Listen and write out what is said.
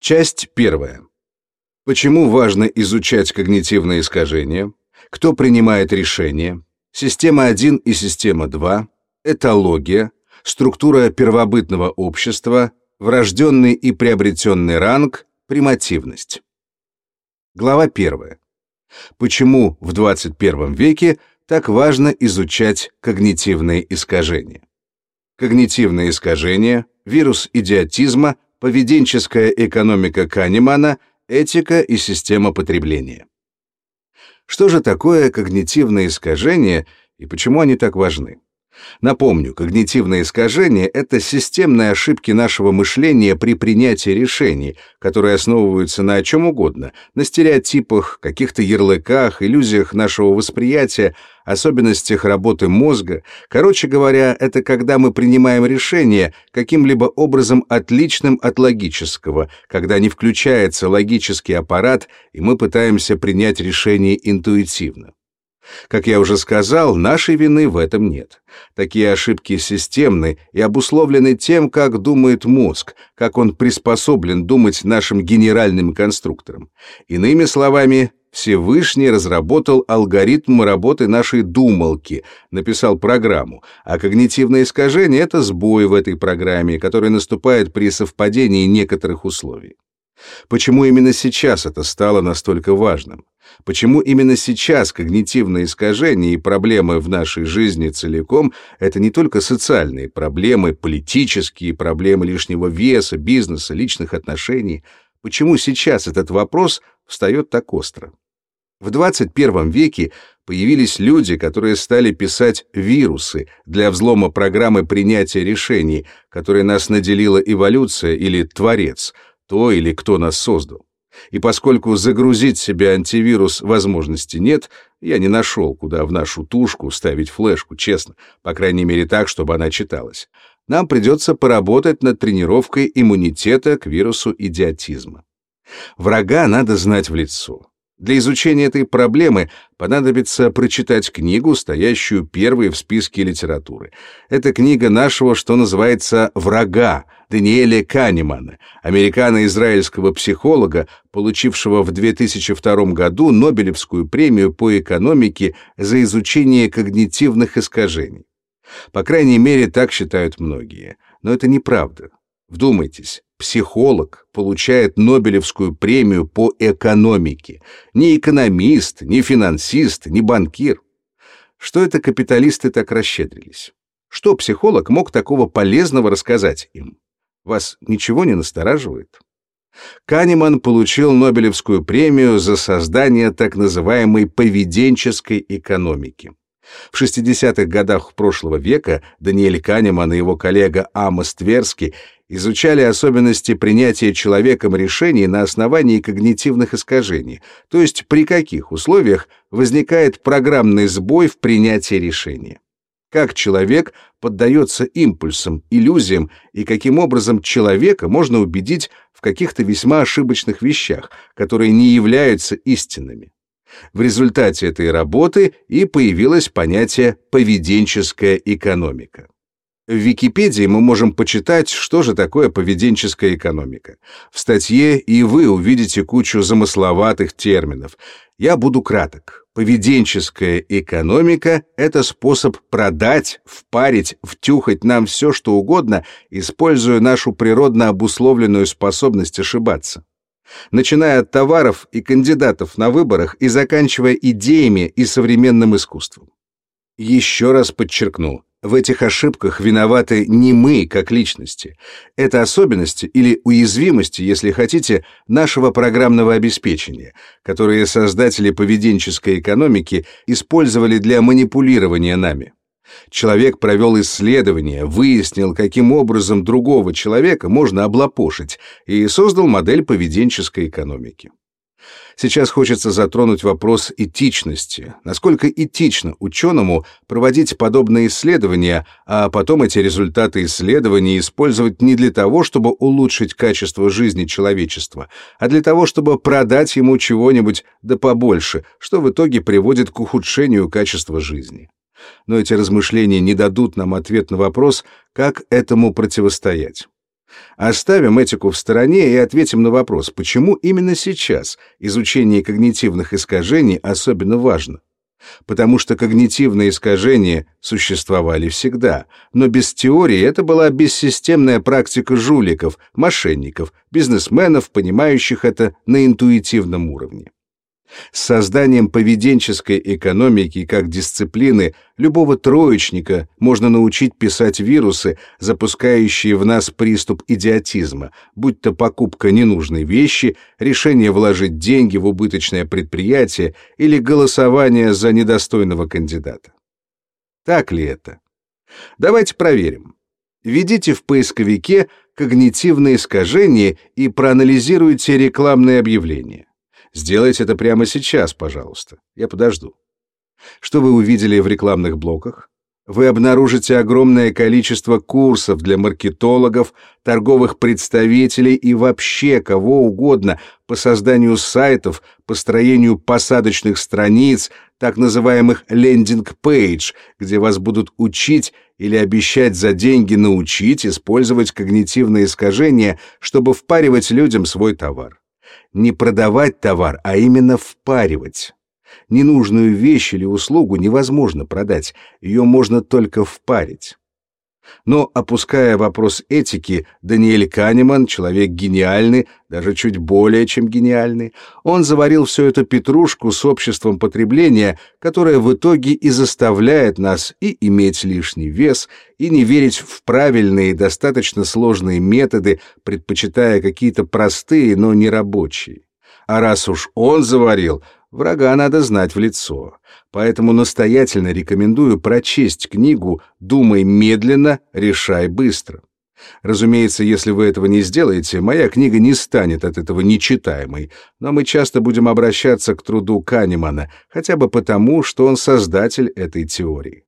Часть первая. Почему важно изучать когнитивные искажения? Кто принимает решения? Система 1 и система 2, этология, структура первобытного общества, врожденный и приобретенный ранг, примативность. Глава 1. Почему в 21 веке так важно изучать когнитивные искажения? Когнитивные искажения, вирус идиотизма, поведенческая экономика Канемана, этика и система потребления. Что же такое когнитивные искажения и почему они так важны? Напомню, когнитивные искажения — это системные ошибки нашего мышления при принятии решений, которые основываются на чем угодно, на стереотипах, каких-то ярлыках, иллюзиях нашего восприятия, особенностях работы мозга. Короче говоря, это когда мы принимаем решение каким-либо образом отличным от логического, когда не включается логический аппарат, и мы пытаемся принять решение интуитивно. Как я уже сказал, нашей вины в этом нет. Такие ошибки системны и обусловлены тем, как думает мозг, как он приспособлен думать нашим генеральным конструктором. Иными словами, Всевышний разработал алгоритм работы нашей думалки, написал программу, а когнитивное искажение — это сбой в этой программе, который наступает при совпадении некоторых условий. Почему именно сейчас это стало настолько важным? Почему именно сейчас когнитивные искажения и проблемы в нашей жизни целиком — это не только социальные проблемы, политические проблемы лишнего веса, бизнеса, личных отношений? Почему сейчас этот вопрос встает так остро? В 21 веке появились люди, которые стали писать вирусы для взлома программы принятия решений, которые нас наделила эволюция или Творец, то или кто нас создал. И поскольку загрузить себе антивирус возможности нет, я не нашел, куда в нашу тушку ставить флешку, честно, по крайней мере так, чтобы она читалась. Нам придется поработать над тренировкой иммунитета к вирусу идиотизма. Врага надо знать в лицо. Для изучения этой проблемы понадобится прочитать книгу, стоящую первой в списке литературы. Это книга нашего, что называется, «врага» Даниэля Канемана, американо-израильского психолога, получившего в 2002 году Нобелевскую премию по экономике за изучение когнитивных искажений. По крайней мере, так считают многие. Но это неправда. Вдумайтесь, психолог получает Нобелевскую премию по экономике. Не экономист, не финансист, не банкир. Что это капиталисты так расщедрились? Что психолог мог такого полезного рассказать им? Вас ничего не настораживает? Канеман получил Нобелевскую премию за создание так называемой поведенческой экономики. В 60-х годах прошлого века Даниэль Канеман и его коллега Амос Тверски изучали особенности принятия человеком решений на основании когнитивных искажений, то есть при каких условиях возникает программный сбой в принятии решения. Как человек поддается импульсам, иллюзиям и каким образом человека можно убедить в каких-то весьма ошибочных вещах, которые не являются истинными. В результате этой работы и появилось понятие «поведенческая экономика». В Википедии мы можем почитать, что же такое поведенческая экономика. В статье и вы увидите кучу замысловатых терминов. Я буду краток. Поведенческая экономика — это способ продать, впарить, втюхать нам все, что угодно, используя нашу природно обусловленную способность ошибаться начиная от товаров и кандидатов на выборах и заканчивая идеями и современным искусством. Еще раз подчеркну, в этих ошибках виноваты не мы, как личности. Это особенности или уязвимости, если хотите, нашего программного обеспечения, которые создатели поведенческой экономики использовали для манипулирования нами. Человек провел исследование, выяснил, каким образом другого человека можно облапошить, и создал модель поведенческой экономики. Сейчас хочется затронуть вопрос этичности. Насколько этично ученому проводить подобные исследования, а потом эти результаты исследований использовать не для того, чтобы улучшить качество жизни человечества, а для того, чтобы продать ему чего-нибудь да побольше, что в итоге приводит к ухудшению качества жизни но эти размышления не дадут нам ответ на вопрос, как этому противостоять. Оставим этику в стороне и ответим на вопрос, почему именно сейчас изучение когнитивных искажений особенно важно. Потому что когнитивные искажения существовали всегда, но без теории это была бессистемная практика жуликов, мошенников, бизнесменов, понимающих это на интуитивном уровне. С созданием поведенческой экономики как дисциплины любого троечника можно научить писать вирусы, запускающие в нас приступ идиотизма, будь то покупка ненужной вещи, решение вложить деньги в убыточное предприятие или голосование за недостойного кандидата. Так ли это? Давайте проверим. Введите в поисковике когнитивные искажения и проанализируйте рекламные объявления. Сделайте это прямо сейчас, пожалуйста. Я подожду. Что вы увидели в рекламных блоках? Вы обнаружите огромное количество курсов для маркетологов, торговых представителей и вообще кого угодно по созданию сайтов, построению посадочных страниц, так называемых лендинг-пейдж, где вас будут учить или обещать за деньги научить использовать когнитивные искажения, чтобы впаривать людям свой товар не продавать товар, а именно впаривать. Ненужную вещь или услугу невозможно продать, ее можно только впарить. Но, опуская вопрос этики, Даниэль Канеман, человек гениальный, даже чуть более чем гениальный, он заварил всю эту петрушку с обществом потребления, которое в итоге и заставляет нас и иметь лишний вес, и не верить в правильные достаточно сложные методы, предпочитая какие-то простые, но не рабочие. А раз уж он заварил, врага надо знать в лицо поэтому настоятельно рекомендую прочесть книгу «Думай медленно, решай быстро». Разумеется, если вы этого не сделаете, моя книга не станет от этого нечитаемой, но мы часто будем обращаться к труду Канемана, хотя бы потому, что он создатель этой теории.